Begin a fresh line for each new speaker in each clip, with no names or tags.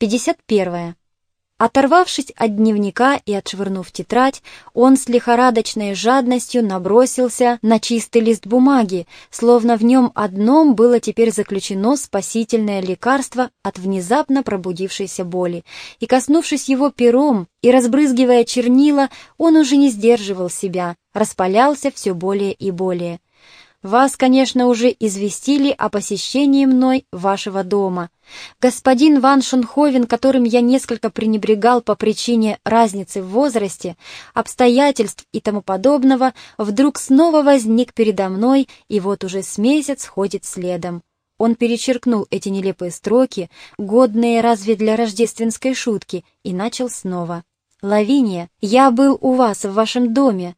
51. Оторвавшись от дневника и отшвырнув тетрадь, он с лихорадочной жадностью набросился на чистый лист бумаги, словно в нем одном было теперь заключено спасительное лекарство от внезапно пробудившейся боли. И, коснувшись его пером и разбрызгивая чернила, он уже не сдерживал себя, распалялся все более и более. Вас, конечно, уже известили о посещении мной вашего дома. Господин Ван Шунховен, которым я несколько пренебрегал по причине разницы в возрасте, обстоятельств и тому подобного, вдруг снова возник передо мной и вот уже с месяц ходит следом. Он перечеркнул эти нелепые строки, годные разве для рождественской шутки, и начал снова. «Лавиния, я был у вас в вашем доме,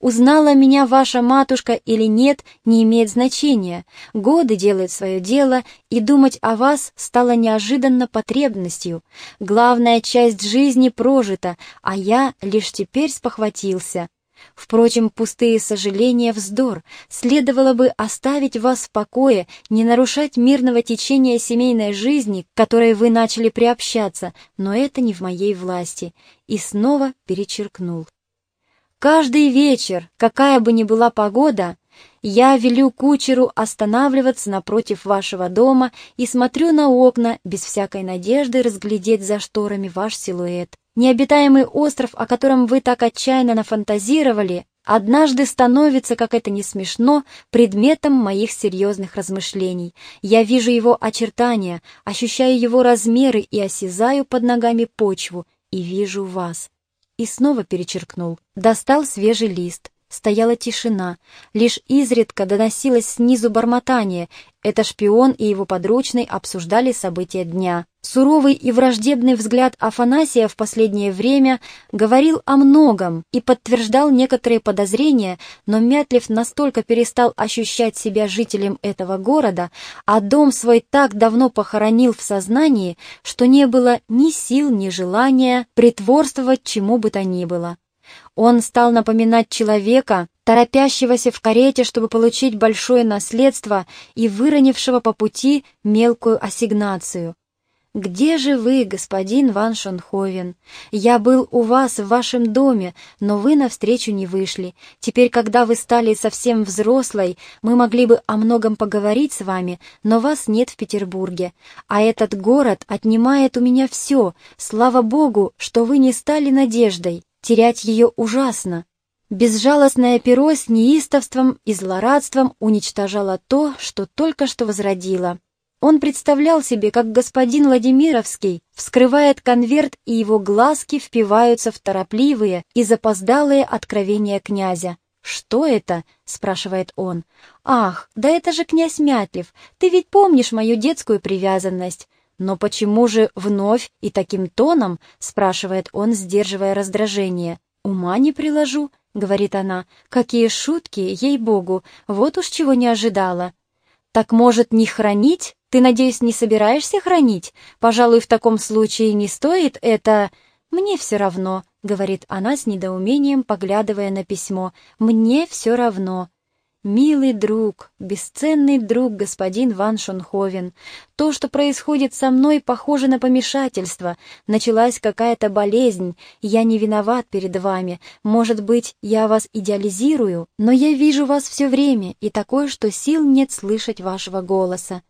Узнала меня ваша матушка или нет, не имеет значения. Годы делают свое дело, и думать о вас стало неожиданно потребностью. Главная часть жизни прожита, а я лишь теперь спохватился. Впрочем, пустые сожаления — вздор. Следовало бы оставить вас в покое, не нарушать мирного течения семейной жизни, к которой вы начали приобщаться, но это не в моей власти. И снова перечеркнул. Каждый вечер, какая бы ни была погода, я велю кучеру останавливаться напротив вашего дома и смотрю на окна, без всякой надежды разглядеть за шторами ваш силуэт. Необитаемый остров, о котором вы так отчаянно нафантазировали, однажды становится, как это не смешно, предметом моих серьезных размышлений. Я вижу его очертания, ощущаю его размеры и осязаю под ногами почву, и вижу вас и снова перечеркнул. Достал свежий лист. Стояла тишина. Лишь изредка доносилось снизу бормотание. Это шпион и его подручный обсуждали события дня. Суровый и враждебный взгляд Афанасия в последнее время говорил о многом и подтверждал некоторые подозрения, но Мятлев настолько перестал ощущать себя жителем этого города, а дом свой так давно похоронил в сознании, что не было ни сил, ни желания притворствовать чему бы то ни было. Он стал напоминать человека, торопящегося в карете, чтобы получить большое наследство и выронившего по пути мелкую ассигнацию. «Где же вы, господин Ван Шонховен? Я был у вас в вашем доме, но вы навстречу не вышли. Теперь, когда вы стали совсем взрослой, мы могли бы о многом поговорить с вами, но вас нет в Петербурге. А этот город отнимает у меня все. Слава Богу, что вы не стали надеждой. Терять ее ужасно. Безжалостное перо с неистовством и злорадством уничтожало то, что только что возродило. Он представлял себе, как господин Владимировский вскрывает конверт, и его глазки впиваются в торопливые и запоздалые откровения князя. «Что это?» — спрашивает он. «Ах, да это же князь Мятлев, ты ведь помнишь мою детскую привязанность. «Но почему же вновь и таким тоном?» — спрашивает он, сдерживая раздражение. «Ума не приложу», — говорит она. «Какие шутки, ей-богу, вот уж чего не ожидала». «Так, может, не хранить? Ты, надеюсь, не собираешься хранить? Пожалуй, в таком случае не стоит это...» «Мне все равно», — говорит она с недоумением, поглядывая на письмо. «Мне все равно». «Милый друг, бесценный друг, господин Ван Шонховен, то, что происходит со мной, похоже на помешательство. Началась какая-то болезнь, я не виноват перед вами. Может быть, я вас идеализирую, но я вижу вас все время, и такое, что сил нет слышать вашего голоса».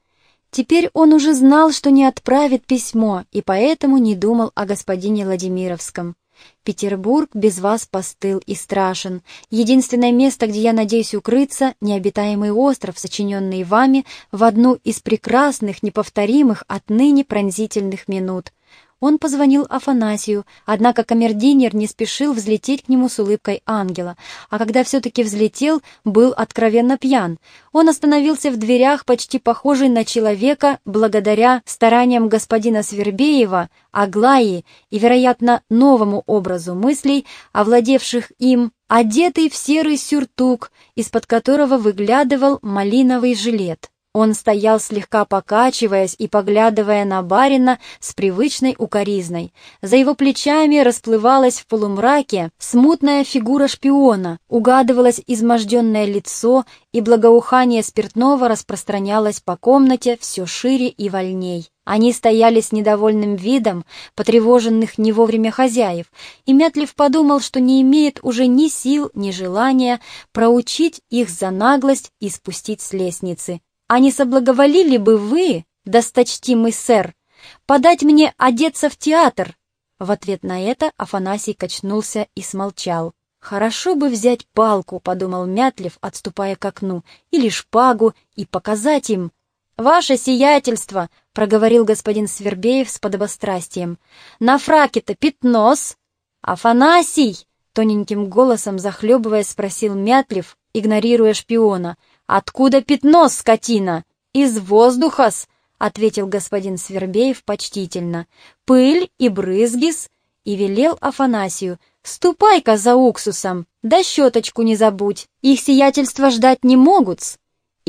Теперь он уже знал, что не отправит письмо, и поэтому не думал о господине Владимировском. Петербург без вас постыл и страшен. Единственное место, где я надеюсь укрыться, необитаемый остров, сочиненный вами в одну из прекрасных, неповторимых отныне пронзительных минут. Он позвонил Афанасию, однако камердинер не спешил взлететь к нему с улыбкой ангела, а когда все-таки взлетел, был откровенно пьян. Он остановился в дверях, почти похожий на человека, благодаря стараниям господина Свербеева, Аглаи и, вероятно, новому образу мыслей, овладевших им, одетый в серый сюртук, из-под которого выглядывал малиновый жилет. Он стоял слегка покачиваясь и поглядывая на барина с привычной укоризной. За его плечами расплывалась в полумраке смутная фигура шпиона, угадывалось изможденное лицо, и благоухание спиртного распространялось по комнате все шире и вольней. Они стояли с недовольным видом, потревоженных не вовремя хозяев, и Мятлив подумал, что не имеет уже ни сил, ни желания проучить их за наглость и спустить с лестницы. «А не соблаговолили бы вы, досточтимый сэр, подать мне одеться в театр?» В ответ на это Афанасий качнулся и смолчал. «Хорошо бы взять палку», — подумал Мятлев, отступая к окну, «или шпагу и показать им, «Ваше сиятельство!» — проговорил господин Свербеев с подобострастием. «На фраке-то пятнос!» «Афанасий!» — тоненьким голосом захлебываясь спросил Мятлев, игнорируя шпиона. «Откуда пятнос, скотина?» «Из воздуха-с!» — ответил господин Свербеев почтительно. «Пыль и брызгис!» И велел Афанасию. «Ступай-ка за уксусом, да щеточку не забудь, их сиятельство ждать не могут-с!»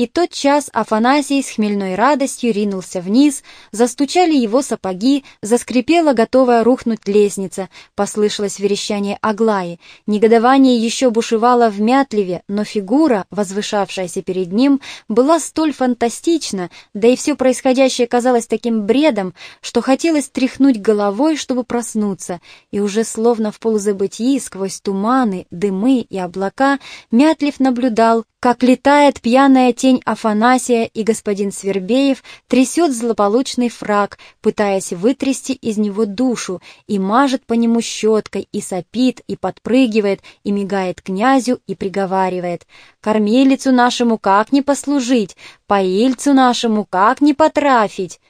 И тот час Афанасий с хмельной радостью ринулся вниз, застучали его сапоги, заскрипела готовая рухнуть лестница, послышалось верещание Аглаи. Негодование еще бушевало в Мятливе, но фигура, возвышавшаяся перед ним, была столь фантастична, да и все происходящее казалось таким бредом, что хотелось тряхнуть головой, чтобы проснуться, и уже словно в полузабытии сквозь туманы, дымы и облака Мятлив наблюдал, как летает пьяная тень Афанасия, и господин Свербеев трясет злополучный фраг, пытаясь вытрясти из него душу, и мажет по нему щеткой, и сопит, и подпрыгивает, и мигает князю, и приговаривает «Кормилицу нашему как не послужить, поильцу нашему как не потрафить».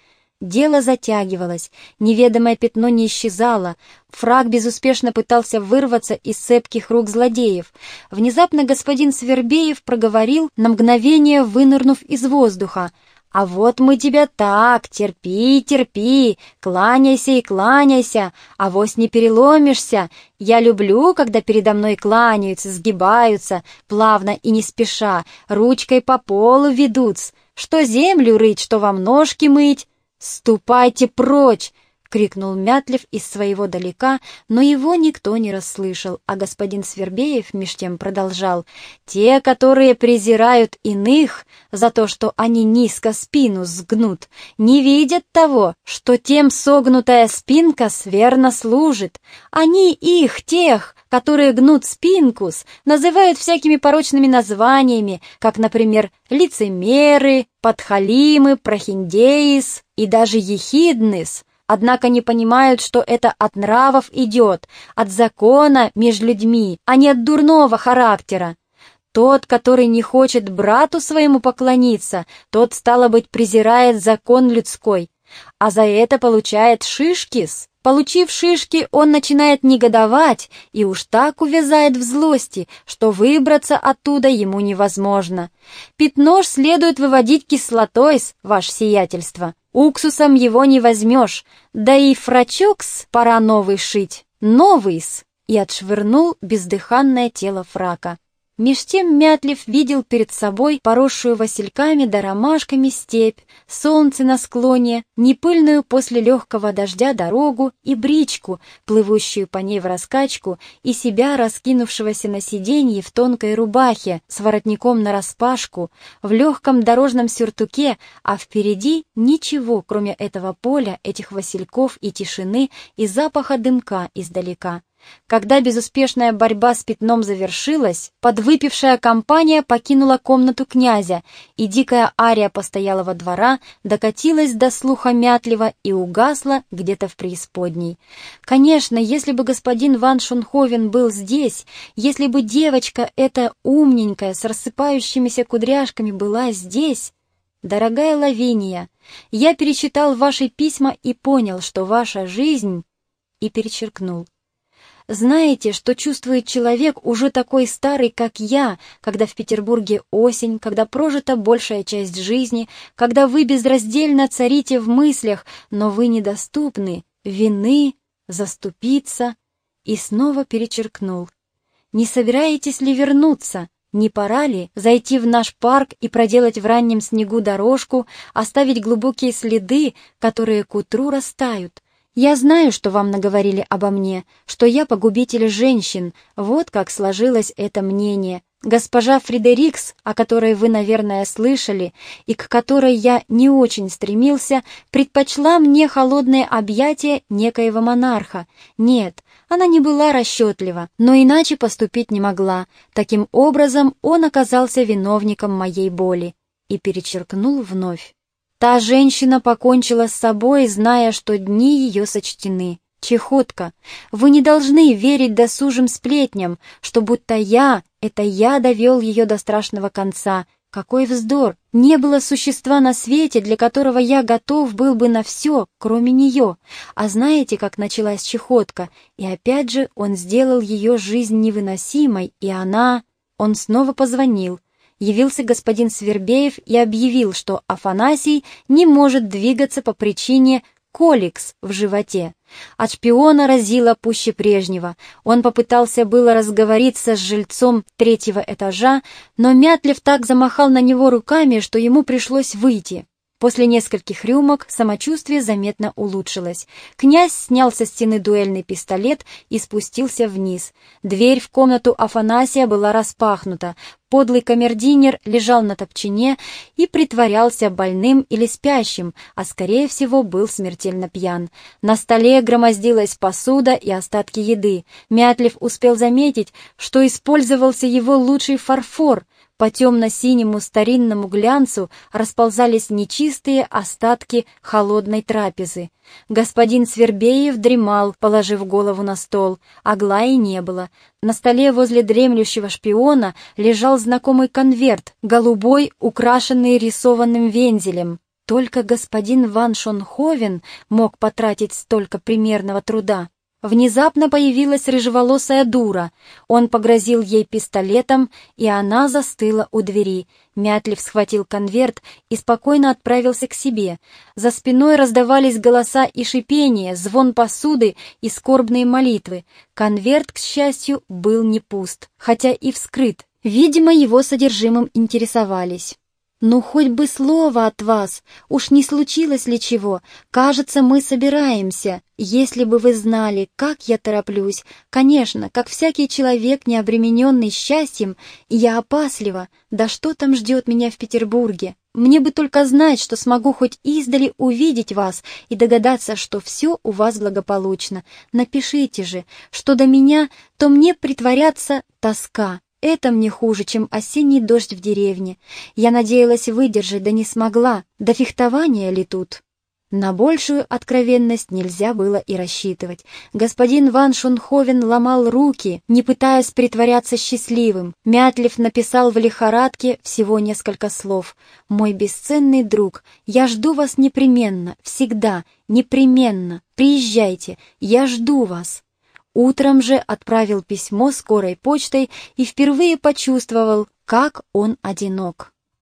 Дело затягивалось, неведомое пятно не исчезало, фраг безуспешно пытался вырваться из цепких рук злодеев. Внезапно господин Свербеев проговорил, на мгновение вынырнув из воздуха. «А вот мы тебя так, терпи, терпи, кланяйся и кланяйся, а вось не переломишься. Я люблю, когда передо мной кланяются, сгибаются, плавно и не спеша, ручкой по полу ведут, что землю рыть, что вам ножки мыть, «Ступайте прочь!» — крикнул Мятлев из своего далека, но его никто не расслышал, а господин Свербеев меж тем продолжал. «Те, которые презирают иных за то, что они низко спину сгнут, не видят того, что тем согнутая спинка сверно служит. Они их, тех, которые гнут спинкус, называют всякими порочными названиями, как, например, лицемеры, подхалимы, прохиндеис и даже ехидныс, однако не понимают, что это от нравов идет, от закона между людьми, а не от дурного характера. Тот, который не хочет брату своему поклониться, тот, стало быть, презирает закон людской, а за это получает шишкис. Получив шишки, он начинает негодовать и уж так увязает в злости, что выбраться оттуда ему невозможно. Пятно следует выводить кислотой, ваше сиятельство. Уксусом его не возьмешь, да и фрачокс пора новый шить, новый-с, и отшвырнул бездыханное тело фрака. Меж тем Мятлив видел перед собой поросшую васильками да ромашками степь, солнце на склоне, непыльную после легкого дождя дорогу и бричку, плывущую по ней в раскачку, и себя, раскинувшегося на сиденье в тонкой рубахе, с воротником нараспашку, в легком дорожном сюртуке, а впереди ничего, кроме этого поля, этих васильков и тишины и запаха дымка издалека. Когда безуспешная борьба с пятном завершилась, подвыпившая компания покинула комнату князя, и дикая ария постоялого двора докатилась до слуха мятлива и угасла где-то в преисподней. Конечно, если бы господин Ван Шунховен был здесь, если бы девочка эта умненькая с рассыпающимися кудряшками была здесь... Дорогая Лавиния, я перечитал ваши письма и понял, что ваша жизнь... И перечеркнул. Знаете, что чувствует человек уже такой старый, как я, когда в Петербурге осень, когда прожита большая часть жизни, когда вы безраздельно царите в мыслях, но вы недоступны, вины, заступиться, и снова перечеркнул. Не собираетесь ли вернуться? Не пора ли зайти в наш парк и проделать в раннем снегу дорожку, оставить глубокие следы, которые к утру растают? Я знаю, что вам наговорили обо мне, что я погубитель женщин, вот как сложилось это мнение. Госпожа Фредерикс, о которой вы, наверное, слышали, и к которой я не очень стремился, предпочла мне холодное объятие некоего монарха. Нет, она не была расчетлива, но иначе поступить не могла. Таким образом, он оказался виновником моей боли. И перечеркнул вновь. Та женщина покончила с собой, зная, что дни ее сочтены. Чехотка, вы не должны верить досужим сплетням, что будто я, это я довел ее до страшного конца. Какой вздор! Не было существа на свете, для которого я готов был бы на все, кроме нее. А знаете, как началась чехотка? И опять же он сделал ее жизнь невыносимой, и она... Он снова позвонил. Явился господин Свербеев и объявил, что Афанасий не может двигаться по причине коликс в животе. От шпиона разило пуще прежнего. Он попытался было разговориться с жильцом третьего этажа, но Мятлев так замахал на него руками, что ему пришлось выйти. После нескольких рюмок самочувствие заметно улучшилось. Князь снял со стены дуэльный пистолет и спустился вниз. Дверь в комнату Афанасия была распахнута. Подлый камердинер лежал на топчине и притворялся больным или спящим, а скорее всего был смертельно пьян. На столе громоздилась посуда и остатки еды. Мятлев успел заметить, что использовался его лучший фарфор — по темно-синему старинному глянцу расползались нечистые остатки холодной трапезы. Господин Свербеев дремал, положив голову на стол. Аглаи не было. На столе возле дремлющего шпиона лежал знакомый конверт, голубой, украшенный рисованным вензелем. Только господин Ван Шонховен мог потратить столько примерного труда. Внезапно появилась рыжеволосая дура. Он погрозил ей пистолетом, и она застыла у двери. Мятлив схватил конверт и спокойно отправился к себе. За спиной раздавались голоса и шипение, звон посуды и скорбные молитвы. Конверт, к счастью, был не пуст, хотя и вскрыт. Видимо, его содержимым интересовались. «Ну, хоть бы слово от вас! Уж не случилось ли чего? Кажется, мы собираемся. Если бы вы знали, как я тороплюсь. Конечно, как всякий человек, не обремененный счастьем, я опаслива. Да что там ждет меня в Петербурге? Мне бы только знать, что смогу хоть издали увидеть вас и догадаться, что все у вас благополучно. Напишите же, что до меня, то мне притворяться тоска». Это мне хуже, чем осенний дождь в деревне. Я надеялась выдержать, да не смогла. До фехтования ли тут? На большую откровенность нельзя было и рассчитывать. Господин Ван Шунховен ломал руки, не пытаясь притворяться счастливым. Мятлев написал в лихорадке всего несколько слов. «Мой бесценный друг, я жду вас непременно, всегда, непременно. Приезжайте, я жду вас». Утром же отправил письмо скорой почтой и впервые почувствовал, как он одинок.